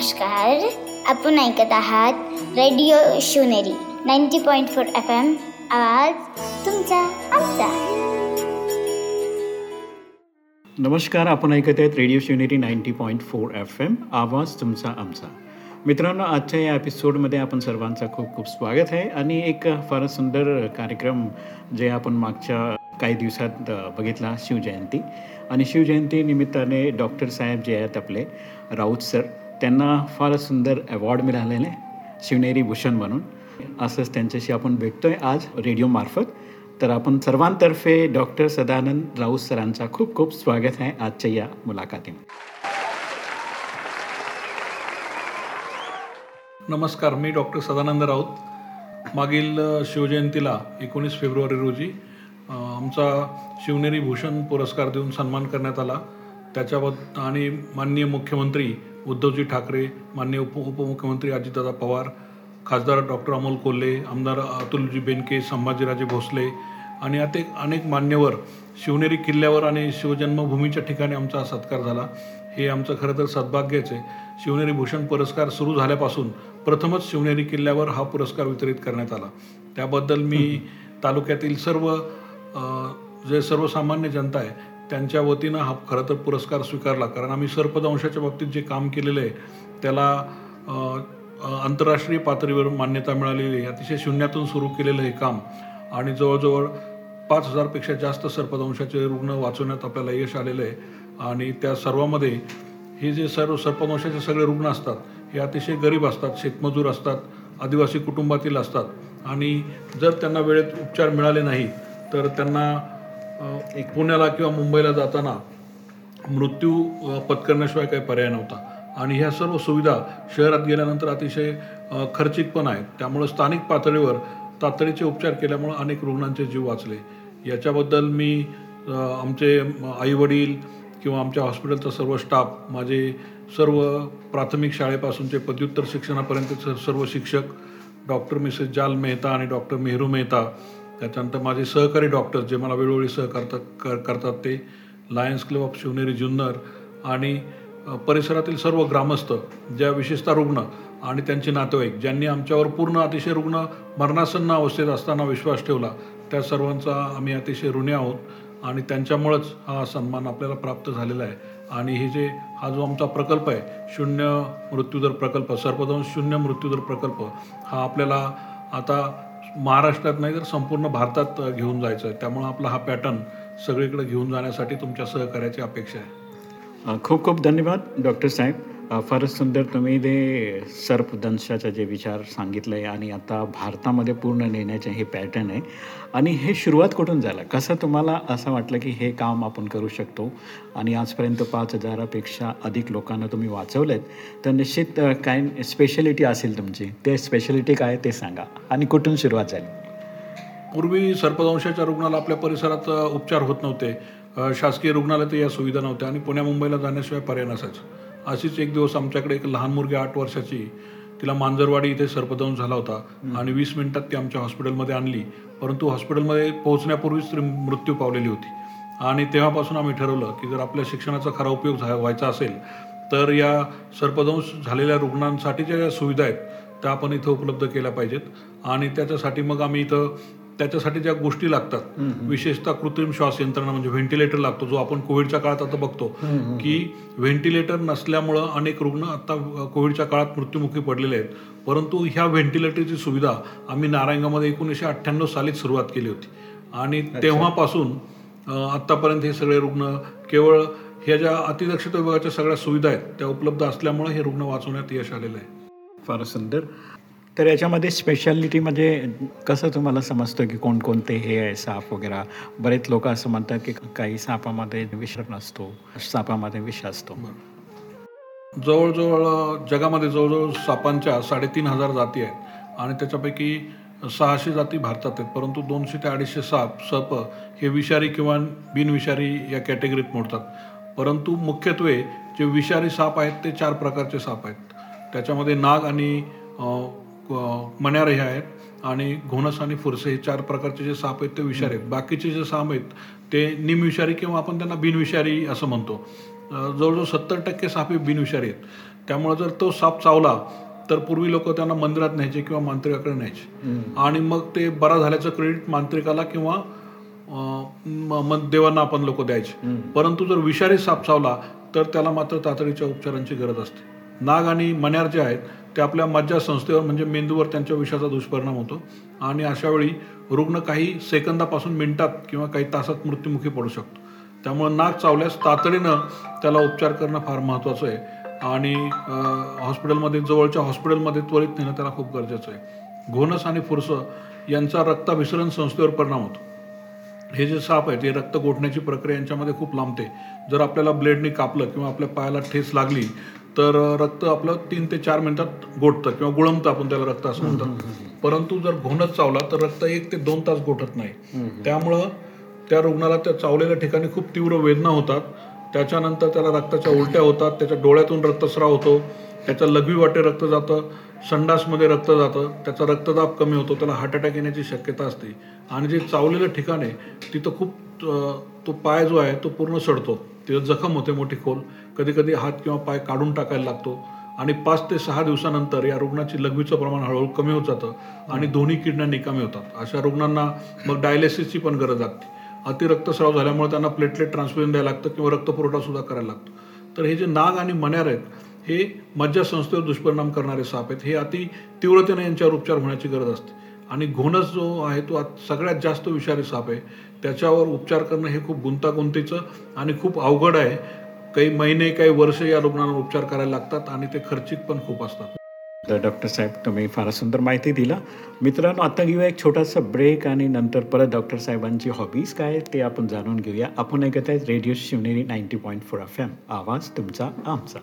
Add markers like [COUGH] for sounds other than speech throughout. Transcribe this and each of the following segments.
नमस्कार आपण ऐकत आहात radio Shivneri ninety point four F M आवाज तुमचा आमचा. नमस्कार आपण ऐकत आहेत radio Shivneri ninety point four F M आवाज तुमचा आमचा. मित्रांनो आजच्या या एपिसोडमध्ये आपण सर्वांचं खूप खूप स्वागत आहे आणि एक फारच सुंदर कार्यक्रम जे आपण मागच्या काही दिवसात बघितला शिवजयंती. आणि शिवजयंती निमित्ताने डॉक्टर साहेब जे आहेत आपले राऊत सर त्यांना फारच सुंदर अवॉर्ड मिळालेले शिवनेरी भूषण म्हणून. असंच त्यांच्याशी आपण भेटतोय आज रेडिओमार्फत तर आपण सर्वांतर्फे डॉक्टर सदानंद राऊत सरांचा खूप खूप स्वागत आहे आजच्या या मुलाखतीमध्ये नमस्कार मी डॉक्टर सदानंद राऊत. मागील शिवजयंतीला एकोणीस फेब्रुवारी रोजी आमचा शिवनेरी भूषण पुरस्कार देऊन सन्मान करण्यात आला. त्याच्याबद्दल आणि माननीय मुख्यमंत्री उद्धवजी ठाकरे माननीय उप उपमुख्यमंत्री अजितदादा पवार खासदार डॉक्टर अमोल कोल्हे आमदार अतुलजी बेनके संभाजीराजे भोसले आणि अनेक अनेक मान्यवर शिवनेरी किल्ल्यावर आणि शिवजन्मभूमीच्या ठिकाणी आमचा सत्कार झाला. हे आमचं खरं तर सद्भाग्यच आहे. शिवनेरी भूषण पुरस्कार सुरू झाल्यापासून प्रथमच शिवनेरी किल्ल्यावर हा पुरस्कार वितरित करण्यात आला. त्याबद्दल मी तालुक्यातील सर्व जे सर्वसामान्य जनता आहे त्यांच्या वतीनं हा खरं तर पुरस्कार स्वीकारला. कारण आम्ही सर्पदंशाच्या बाबतीत जे काम केलेलं आहे त्याला आंतरराष्ट्रीय पातळीवर मान्यता मिळालेली आहे. अतिशय शून्यातून सुरू केलेलं हे काम आणि जवळजवळ पाच हजारपेक्षा जास्त सर्पदंशाचे रुग्ण वाचवण्यात आपल्याला यश आलेलं आहे. आणि त्या सर्वामध्ये हे जे सर्व सर्पदंशाचे सगळे रुग्ण असतात हे अतिशय गरीब असतात शेतमजूर असतात आदिवासी कुटुंबातील असतात. आणि जर त्यांना वेळेत उपचार मिळाले नाही तर त्यांना एक पुण्याला किंवा मुंबईला जाताना मृत्यू पत्करण्याशिवाय काही पर्याय नव्हता. आणि ह्या सर्व सुविधा शहरात गेल्यानंतर अतिशय खर्चिक पण आहेत. त्यामुळं स्थानिक पातळीवर तातडीचे उपचार केल्यामुळं अनेक रुग्णांचे जीव वाचले. याच्याबद्दल मी आमचे आईवडील किंवा आमच्या हॉस्पिटलचा सर्व स्टाफ माझे सर्व प्राथमिक शाळेपासूनचे पदव्युत्तर शिक्षणापर्यंतचे सर्व शिक्षक डॉक्टर मिसेस जाल मेहता आणि डॉक्टर मेहरू मेहता त्याच्यानंतर माझे सहकारी डॉक्टर्स जे मला वेळोवेळी सहकारतात कर करतात ते Lions Club of Shivneri Junnar आणि परिसरातील सर्व ग्रामस्थ ज्या विशेषतः रुग्ण आणि त्यांचे नातेवाईक ज्यांनी आमच्यावर पूर्ण अतिशय रुग्ण मरणासन्न अवस्थेत असताना विश्वास ठेवला त्या सर्वांचा आम्ही अतिशय ऋणी आहोत आणि त्यांच्यामुळंच हा सन्मान आपल्याला प्राप्त झालेला आहे. आणि हे जे हा जो आमचा प्रकल्प आहे शून्य मृत्यूदर प्रकल्प सर्पदंश शून्य मृत्यूदर प्रकल्प हा आपल्याला आता महाराष्ट्रात नाही तर संपूर्ण भारतात घेऊन जायचं आहे. त्यामुळं आपला हा पॅटर्न सगळीकडे घेऊन जाण्यासाठी तुमच्या सहकार्याची अपेक्षा आहे. खूप खूप धन्यवाद डॉक्टर साहेब. फारच सुंदर तुम्ही ते सर्पदंशाचा जे विचार सांगितलं आहे आणि आता भारतामध्ये पूर्ण नेण्याचे हे पॅटर्न आहे. आणि हे सुरुवात कुठून झालं? कसं तुम्हाला असं वाटलं की हे काम आपण करू शकतो? आणि आजपर्यंत पाच हजारापेक्षा अधिक लोकांना तुम्ही वाचवलेत तर निश्चित काय स्पेशलिटी असेल तुमची? ते स्पेशलिटी काय ते सांगा. आणि कुठून सुरुवात झाली? पूर्वी सर्पदंशाच्या रुग्णाला आपल्या परिसरात उपचार होत नव्हते. शासकीय रुग्णालयात या सुविधा नव्हत्या आणि पुण्या मुंबईला जाण्याशिवाय पर्याय नसायचा. अशीच एक दिवस आमच्याकडे एक लहान मुलगी आठ वर्षाची तिला मांजरवाडी इथे सर्पदंश झाला होता आणि वीस मिनिटात ती आमच्या हॉस्पिटलमध्ये आणली. परंतु हॉस्पिटलमध्ये पोहोचण्यापूर्वीच ती मृत्यू पावलेली होती. आणि तेव्हापासून आम्ही ठरवलं की जर आपल्या शिक्षणाचा खरा उपयोग झा व्हायचा असेल तर या सर्पदंश झालेल्या रुग्णांसाठीच्या ज्या सुविधा आहेत त्या आपण इथं उपलब्ध केल्या पाहिजेत. आणि त्याच्यासाठी मग आम्ही इथं त्याच्यासाठी ज्या गोष्टी लागतात विशेषतः कृत्रिम श्वास यंत्रणा म्हणजे व्हेंटिलेटर लागतो जो आपण कोविडच्या काळात आता बघतो की व्हेंटिलेटर नसल्यामुळं अनेक रुग्ण आता कोविडच्या काळात मृत्युमुखी पडलेले आहेत. परंतु ह्या व्हेंटिलेटरची सुविधा आम्ही नारायंगामध्ये एकोणीसशे अठ्ठ्याण्णव सालीच सुरुवात केली होती. आणि तेव्हापासून आत्तापर्यंत हे सगळे रुग्ण केवळ ह्या ज्या अतिदक्षता विभागाच्या सगळ्या सुविधा आहेत त्या उपलब्ध असल्यामुळे हे रुग्ण वाचवण्यात यश आलेलं आहे. फार सुंदर. तर याच्यामध्ये स्पेशालिटी म्हणजे कसं तुम्हाला समजतं की कोणकोणते हे आहे साप वगैरे? बरेच लोक असं म्हणतात की काही सापामध्ये विष नसतो सापामध्ये विष असतो. जवळजवळ जगामध्ये जवळजवळ सापांच्या साडेतीन हजार जाती आहेत आणि त्याच्यापैकी सहाशे जाती भारतात आहेत परंतु दोनशे ते अडीचशे साप सप हे विषारी किंवा बिनविषारी या कॅटेगरीत मोडतात. परंतु मुख्यत्वे जे विषारी साप आहेत ते चार प्रकारचे साप आहेत. त्याच्यामध्ये नाग आणि मण्यार हे आहेत आणि घोणस आणि फुरसे हे चार प्रकारचे जे साप आहेत ते विषारी आहेत. बाकीचे जे साप आहेत ते निमविषारी किंवा आपण त्यांना बिनविषारी असं म्हणतो. जवळजवळ सत्तर टक्के साप हे बिनविषारी आहेत. त्यामुळे जर तो साप चावला तर पूर्वी लोक त्यांना मंदिरात न्यायचे किंवा मांत्रिकाकडे न्यायचे. आणि मग ते बरा झाल्याचं क्रेडिट मांत्रिकाला किंवा देवांना आपण लोक द्यायचे. परंतु जर विषारी साप चावला तर त्याला मात्र तातडीच्या उपचारांची गरज असते. नाग आणि मण्यार जे आहेत ते आपल्या मज्जा संस्थेवर म्हणजे मेंदूवर त्यांच्या विषाचा दुष्परिणाम होतो. आणि अशा वेळी रुग्ण काही सेकंदापासून मिनिटात किंवा काही तासात मृत्युमुखी पडू शकतो. त्यामुळे नाक चावल्यास तातडीनं त्याला उपचार करणं फार महत्त्वाचं आहे. आणि हॉस्पिटलमध्ये जवळच्या हॉस्पिटलमध्ये त्वरित नेणं त्याला खूप गरजेचं आहे. घोणस आणि फुरसं यांचा रक्ताभिसरण संस्थेवर परिणाम होतो. हे जे साप आहेत हे रक्त गोठण्याची प्रक्रिया यांच्यामध्ये खूप लांबते. जर आपल्याला ब्लेडने कापलं किंवा आपल्या पायाला ठेस लागली तर रक्त आपलं तीन ते चार मिनिटात गोठतं किंवा गुळमतं आपण त्याला रक्त असं म्हणतात. परंतु जर घोणच चावला तर रक्त एक ते दोन तास गोठत नाही. त्यामुळं त्या रुग्णाला त्या चावलेल्या ठिकाणी खूप तीव्र वेदना होतात. त्याच्यानंतर त्याला रक्ताच्या उलट्या होतात त्याच्या डोळ्यातून रक्तस्राव होतो त्याच्या लघवी वाटे रक्त जातं संडासमध्ये रक्त जातं त्याचा रक्तदाब कमी होतो त्याला हार्ट अटॅक येण्याची शक्यता असते. आणि जे चावलेलं ठिकाण आहे तिथं खूप तो पाय जो आहे तो पूर्ण सडतो. तिथं जखम होते मोठी खोल. कधी कधी हात किंवा पाय काढून टाकायला लागतो. आणि पाच ते सहा दिवसानंतर या रुग्णाची लघवीचं प्रमाण हळूहळू कमी होत जातं आणि दोन्ही किडण्या निकामी होतात. अशा रुग्णांना मग डायलिसिसची पण गरज लागते. अतिरक्तस्राव झाल्यामुळे त्यांना प्लेटलेट ट्रान्सफ्युजन द्यायला लागतं किंवा रक्तपुरवठा सुद्धा करायला लागतो. तर हे जे नाग आणि मण्यार आहेत हे मज्जा संस्थेवर दुष्परिणाम करणारे साप आहेत. हे अति तीव्रतेने यांच्यावर उपचार होण्याची गरज असते. आणि घोणस जो आहे तो सगळ्यात जास्त विषारी साप आहे. त्याच्यावर उपचार करणं हे खूप गुंतागुंतीचं आणि खूप अवघड आहे. काही महिने काही वर्ष या रुग्णांवर उपचार करायला लागतात आणि ते खर्चिक पण खूप असतात. तर डॉक्टर साहेब तुम्ही फार सुंदर माहिती दिला. मित्रांनो आता घेऊया एक छोटासा ब्रेक आणि नंतर परत डॉक्टर साहेबांची हॉबीज काय ते आपण जाणून घेऊया. आपण ऐकत आहेत radio Shivneri ninety point four F M आवाज तुमचा आमचा.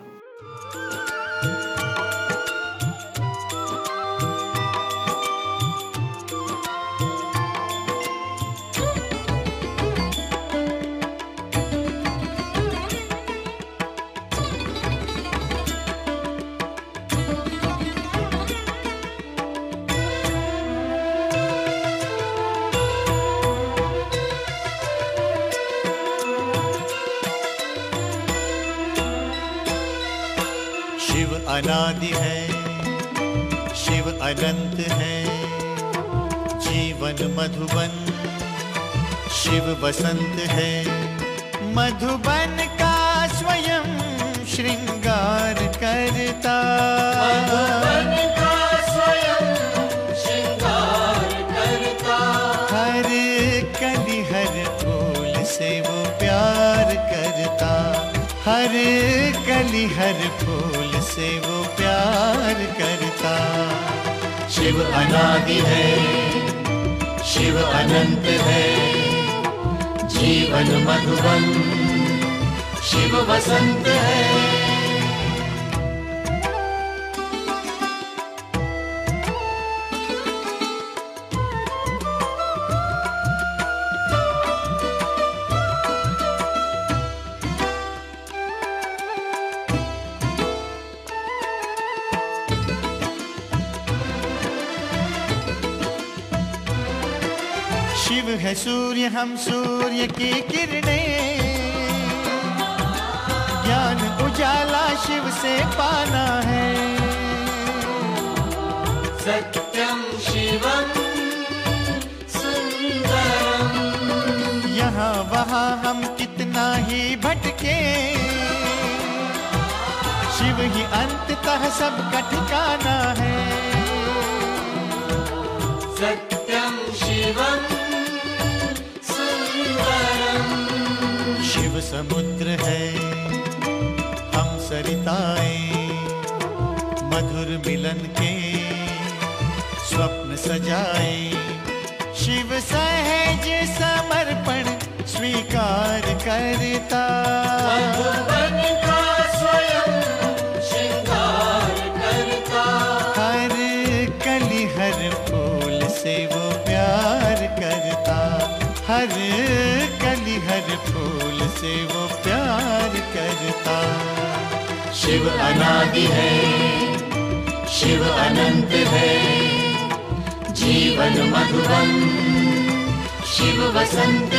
अनादि है शिव अनंत है जीवन मधुबन शिव बसंत है। मधुबन का स्वयं श्रृंगार करता। हर कली हर फूल से वो प्यार करता। हर कली हर फूल से वो प्यार करता। शिव अनादि है, शिव अनंत है। जीवन मधुबन, शिव बसंत है। हम सूर्य की किरणें। ज्ञान उजाला शिव से पाना है। सत्यम शिवम सुंदरम यहाँ वहाँ हम कितना ही भटके। शिव ही अंततः सबका ठिकाना है। सत्यम शिवम समुद्र है हम सरिताएँ मधुर मिलन के स्वप्न सजाए। शिव सहज समर्पण स्वीकार करता। से वो प्यार करता। शिव अनादि है शिव अनंत है। जीवन मधुबन शिव बसंत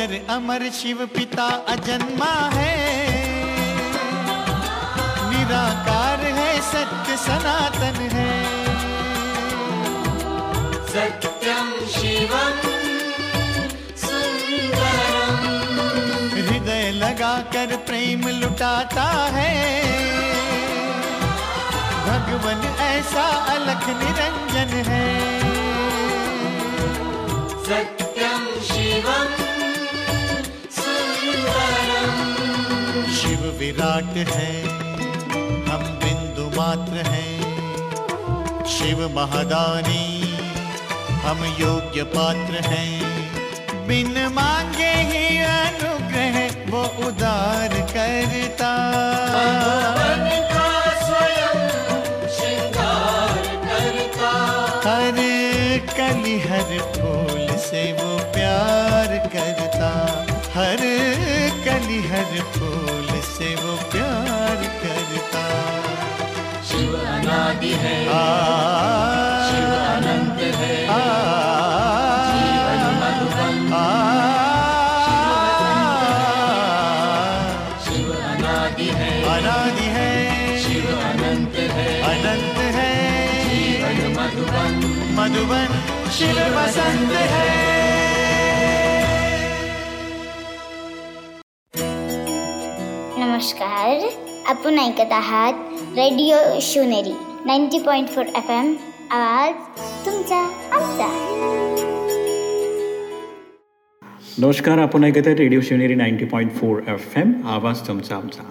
अजर अमर शिव पिता अजन्मा है। निराकार है सत्य सनातन है। सत्यं शिवम् हृदय लगाकर प्रेम लुटाता है। भगवन ऐसा अलख निरंजन है। सत्यं शिवम् शिव विराट है हम बिंदु मात्र हैं। शिव महादानी हम योग्य पात्र हैं। बिन मांगे ही अनुग्रह वो उदार करता। हर कली हर फूल से वो प्यार करता। हर कली हर फूल से वो प्यार करता। शिव अनादि है। आ, शिव अनंत है। आ, मधुबन। शिव अनादि है। नमस्कार आपण ऐकत आहात radio Shivneri ninety point four F M आवाज तुमचा आमचा. नमस्कार आपण ऐकत आहे radio Shivneri ninety point four F M आवाज तुमचा आमचा.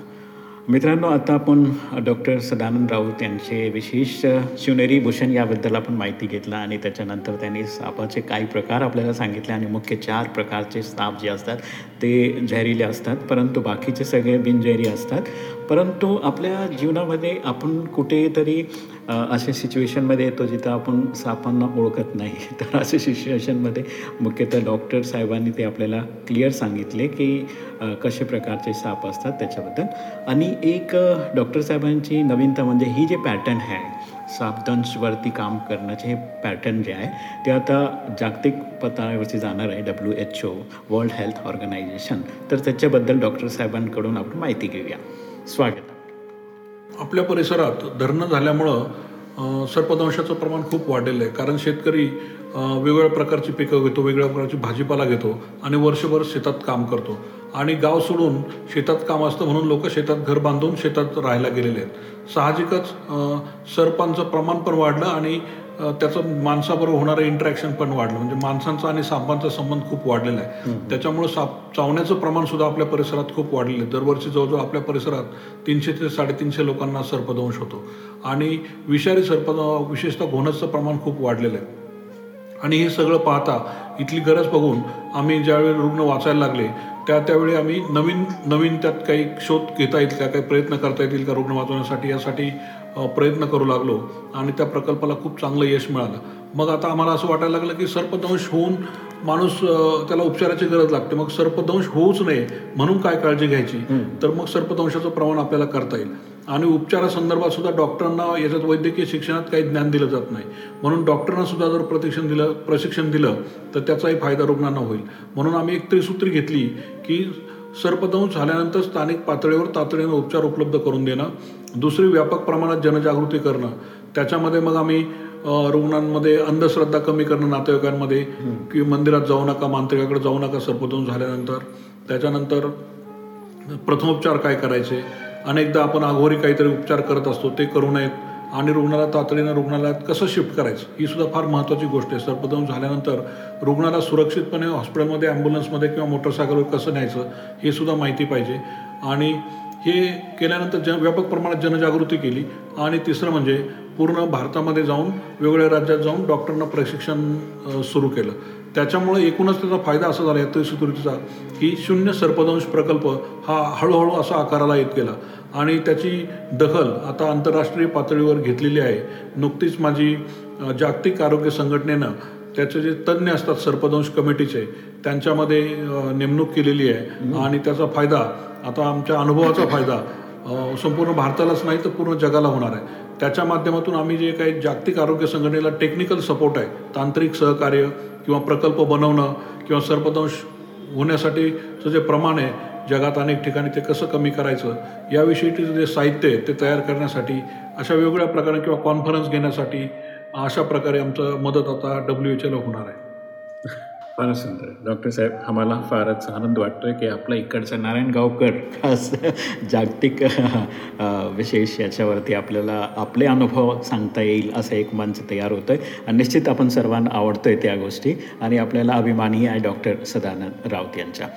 मित्रांनो आता आपण डॉक्टर सदानंद राऊत यांचे विशेष शिवनेरी भूषण याबद्दल आपण माहिती घेतला आणि त्याच्यानंतर त्यांनी सापाचे काही प्रकार आपल्याला सांगितले आणि मुख्य चार प्रकारचे साप जे असतात ते झॅरिले असतात परंतु बाकीचे सगळे बिनझॅरी असतात. परंतु आपल्या जीवनामध्ये आपण कुठेतरी अशा सिच्युएशनमध्ये येतो जिथं आपण सापांना ओळखत नाही. [LAUGHS] तर अशा सिच्युएशनमध्ये मुख्यतः डॉक्टर साहेबांनी ते आपल्याला क्लिअर सांगितले की कसे प्रकारचे साप असतात त्याच्याबद्दल. आणि एक डॉक्टर साहेबांची नवीनता म्हणजे ही जे पॅटर्न आहे सापदंशवरती काम करण्याचे हे पॅटर्न जे आहे ते आता जागतिक पातळीवरती जाणार आहे W H O world health organization तर त्याच्याबद्दल डॉक्टर साहेबांकडून आपण माहिती घेऊया. स्वागत. आपल्या परिसरात धरणं झाल्यामुळं सर्पदंशाचं प्रमाण खूप वाढलेलं आहे. कारण शेतकरी वेगवेगळ्या प्रकारची पिकं घेतो वेगवेगळ्या प्रकारची भाजीपाला घेतो आणि वर्षभर शेतात काम करतो. आणि गाव सोडून शेतात काम असतं म्हणून लोक शेतात घर बांधून शेतात राहायला गेलेले आहेत. साहजिकच सर्पांचं प्रमाण पण वाढलं आणि त्याचं माणसाबरोबर होणारं इंटरॅक्शन पण वाढलं. म्हणजे माणसांचा आणि सापांचा संबंध खूप वाढलेला आहे. त्याच्यामुळे साप चावण्याचं प्रमाण सुद्धा आपल्या परिसरात खूप वाढलेलं आहे. दरवर्षी जवळजवळ आपल्या परिसरात तीनशे ते साडेतीनशे लोकांना सर्पदंश होतो. आणि विषारी सर्प विशेषतः घोणसचं प्रमाण खूप वाढलेलं आहे. आणि हे सगळं पाहता इथली गरज बघून आम्ही ज्यावेळी रुग्ण वाचायला लागले त्या त्यावेळी आम्ही नवीन नवीन त्यात काही शोध घेता येईल का? काही प्रयत्न करता येतील का रुग्ण वाचवण्यासाठी? यासाठी प्रयत्न करू लागलो आणि त्या प्रकल्पाला खूप चांगलं यश मिळालं. मग आता आम्हाला असं वाटायला लागलं की सर्पदंश होऊन माणूस त्याला उपचाराची गरज लागते. मग सर्पदंश होऊच नये म्हणून काय काळजी घ्यायची? तर मग सर्पदंशाचं प्रमाण आपल्याला करता येईल. आणि उपचारासंदर्भात सुद्धा डॉक्टरांना याच्यात वैद्यकीय शिक्षणात काही ज्ञान दिलं जात नाही. म्हणून डॉक्टरांना सुद्धा जर प्रशिक्षण दिलं प्रशिक्षण दिलं तर त्याचाही फायदा रुग्णांना होईल. म्हणून आम्ही एक त्रिसूत्री घेतली की सर्पदंश झाल्यानंतर स्थानिक पातळीवर तातडीनं उपचार उपलब्ध करून देणं. दुसरी व्यापक प्रमाणात जनजागृती करणं. त्याच्यामध्ये मग आम्ही रुग्णांमध्ये अंधश्रद्धा कमी करणं नातेवाईकांमध्ये की मंदिरात जाऊ नका मांत्रिकाकडे जाऊ नका सर्पदंश झाल्यानंतर. त्याच्यानंतर प्रथमोपचार काय करायचे? अनेकदा आपण अघोरी काहीतरी उपचार करत असतो ते करू नयेत. आणि रुग्णाला तातडीनं रुग्णालयात कसं शिफ्ट करायचं? ही सुद्धा फार महत्त्वाची गोष्ट आहे. सर्पदंश झाल्यानंतर रुग्णाला सुरक्षितपणे हॉस्पिटलमध्ये ॲम्ब्युलन्समध्ये किंवा मोटरसायकलवर कसं न्यायचं हे सुद्धा माहिती पाहिजे. आणि हे केल्यानंतर जन व्यापक प्रमाणात जनजागृती केली. आणि तिसरं म्हणजे पूर्ण भारतामध्ये जाऊन वेगवेगळ्या राज्यात जाऊन डॉक्टरांना प्रशिक्षण सुरू केलं. त्याच्यामुळे एकूणच त्याचा फायदा असा झाला या त्रिसूत्रीचा की शून्य सर्पदंश प्रकल्प हा हळूहळू असा आकाराला येत गेला. आणि त्याची दखल आता आंतरराष्ट्रीय पातळीवर घेतलेली आहे. नुकतीच माझी जागतिक आरोग्य संघटनेनं त्याचे जे तज्ज्ञ असतात सर्पदंश कमिटीचे त्यांच्यामध्ये नेमणूक केलेली आहे. आणि त्याचा फायदा आता आमच्या अनुभवाचा फायदा संपूर्ण भारतालाच नाही तर पूर्ण जगाला होणार आहे. त्याच्या माध्यमातून आम्ही जे काही जागतिक आरोग्य संघटनेला टेक्निकल सपोर्ट आहे तांत्रिक सहकार्य किंवा प्रकल्प बनवणं किंवा सर्पदंश होण्यासाठीचं जे प्रमाण आहे जगात अनेक ठिकाणी ते कसं कमी करायचं याविषयीचे जे साहित्य आहे ते तयार करण्यासाठी अशा वेगवेगळ्या प्रकारे किंवा कॉन्फरन्स घेण्यासाठी अशा प्रकारे आमचं मदत आता डब्ल्यू एच एला होणार आहे. फारच सुंदर. डॉक्टर साहेब आम्हाला फारच आनंद वाटतो आहे की आपला इकडचा नारायण गावकर खास जागतिक विशेष याच्यावरती आपल्याला आपले अनुभव सांगता येईल असं एक मंच तयार होतं आहे आणि निश्चित आपण सर्वांना आवडतोय त्या गोष्टी. आणि आपल्याला अभिमानी आहे डॉक्टर सदानंद राऊत यांच्या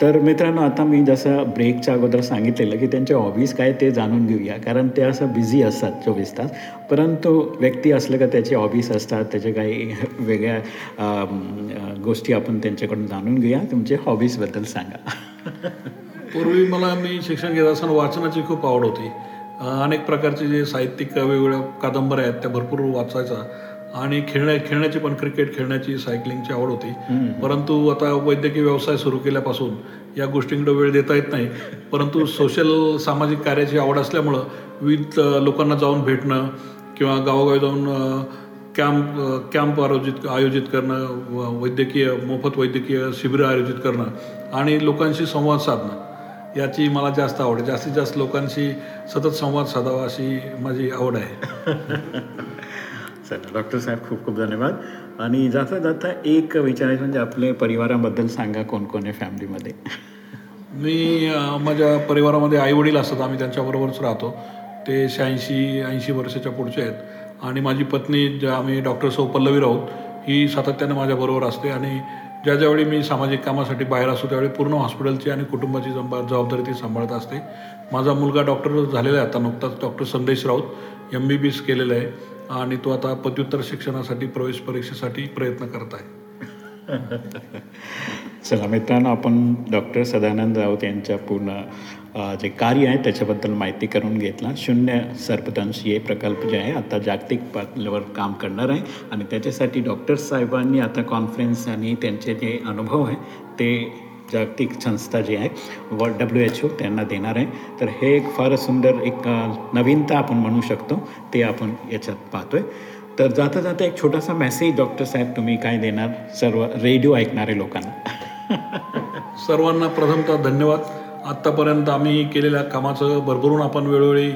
तर मित्रांनो आता मी जसं ब्रेकच्या अगोदर सांगितलेलं की त्यांच्या हॉबीज काय ते जाणून घेऊया कारण ते असं बिझी असतात चोवीस तास. परंतु व्यक्ती असलं का त्याचे हॉबीज असतात त्याचे काही [LAUGHS] वेगळ्या गोष्टी आपण त्यांच्याकडून जाणून घेऊया. तुमचे हॉबीजबद्दल सांगा. [LAUGHS] पूर्वी मला मी शिक्षण घेत असताना वाचनाची खूप आवड होती. अनेक प्रकारचे जे साहित्यिक वेगवेगळ्या कादंबऱ्या आहेत त्या भरपूर वाचायचा. आणि खेळण्या खेळण्याची पण क्रिकेट खेळण्याची सायकलिंगची आवड होती. परंतु आता वैद्यकीय व्यवसाय सुरू केल्यापासून या गोष्टींकडे वेळ देता येत नाही. परंतु सोशल सामाजिक कार्याची आवड असल्यामुळं विविध लोकांना जाऊन भेटणं किंवा गावोगावी जाऊन कॅम्प कॅम्प आयोजित आयोजित करणं वैद्यकीय मोफत वैद्यकीय शिबिरं आयोजित करणं आणि लोकांशी संवाद साधणं याची मला जास्त आवड आहे. जास्तीत जास्त लोकांशी सतत संवाद साधावा अशी माझी आवड आहे. [LAUGHS] चला डॉक्टर साहेब खूप खूप धन्यवाद. आणि जाता जाता एक विचारायचं म्हणजे आपल्या परिवाराबद्दल सांगा कोण कोण आहे फॅमिलीमध्ये? [LAUGHS] मी माझ्या परिवारामध्ये आई वडील असतात. आम्ही त्यांच्याबरोबरच राहतो. ते शहाऐंशी ऐंशी वर्षाच्या पुढचे आहेत. आणि माझी पत्नी ज्या आम्ही डॉक्टर सौ पल्लवी राऊत ही सातत्यानं माझ्याबरोबर असते. आणि ज्या ज्यावेळी मी सामाजिक कामासाठी बाहेर असतो त्यावेळी पूर्ण हॉस्पिटलची आणि कुटुंबाची जबा जबाबदारी ती सांभाळत असते. माझा मुलगा डॉक्टर झालेला आहे. आता नुकताच doctor Sandesh Raut M B B S केलेला आहे. आणि तो आता पदव्युत्तर शिक्षणासाठी प्रवेश परीक्षेसाठी प्रयत्न करत आहे. चला मित्रांनो आपण डॉक्टर सदानंद राऊत यांच्या पूर्ण जे कार्य आहे त्याच्याबद्दल माहिती करून घेतला. शून्य सर्पदंश हे प्रकल्प जे आहे आता जागतिक पातळीवर काम करणार आहे. आणि त्याच्यासाठी डॉक्टर साहेबांनी आता कॉन्फरन्स आणि त्यांचे जे अनुभव आहे ते जागतिक संस्था जी आहे व डब्ल्यू एच ओ त्यांना देणार आहे. तर हे एक फारच सुंदर एक नवीनता आपण म्हणू शकतो ते आपण याच्यात पाहतोय. तर जाता जाता एक छोटासा मेसेज डॉक्टर साहेब तुम्ही काय देणार? सर्व रेडिओ ऐकणारे लोकांना. सर्वांना प्रथमतः धन्यवाद. आत्तापर्यंत आम्ही केलेल्या कामाचं भरभरून आपण वेळोवेळी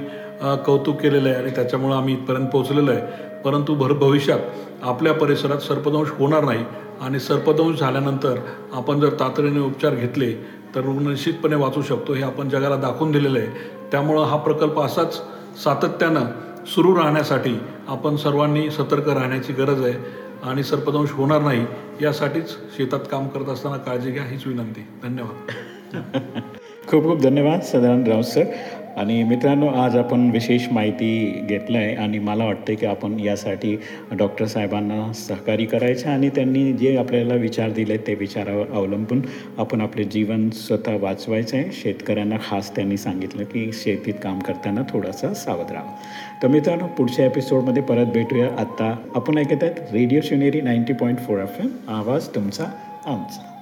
कौतुक केलेलं आहे आणि त्याच्यामुळं आम्ही इथपर्यंत पोहोचलेलो आहे. परंतु भर भविष्यात आपल्या परिसरात सर्पदंश होणार नाही आणि सर्पदंश झाल्यानंतर आपण जर तातडीने उपचार घेतले तर रुग्ण निश्चितपणे वाचू शकतो हे आपण जगाला दाखवून दिलेलं आहे. त्यामुळं हा प्रकल्प असाच सातत्यानं सुरू राहण्यासाठी आपण सर्वांनी सतर्क राहण्याची गरज आहे आणि सर्पदंश होणार नाही यासाठीच शेतात काम करत असताना काळजी घ्या हीच विनंती. धन्यवाद. खूप खूप धन्यवाद सदानंद राऊत सर. आणि मित्रांनो आज आपण विशेष माहिती घेतलं आहे आणि मला वाटतं की आपण यासाठी डॉक्टर साहेबांना सहकार्य करायचं आणि त्यांनी जे आपल्याला विचार दिले ते विचारावर अवलंबून आपण आपले जीवन स्वतः वाचवायचं आहे शेतकऱ्यांना खास त्यांनी सांगितलं की शेतीत काम करताना थोडासा सावध राहा. तर मित्रांनो पुढच्या एपिसोडमध्ये परत भेटूया. आत्ता आपण ऐकत आहेत radio Shivneri ninety point four F M. आवाज तुमचा आमचा.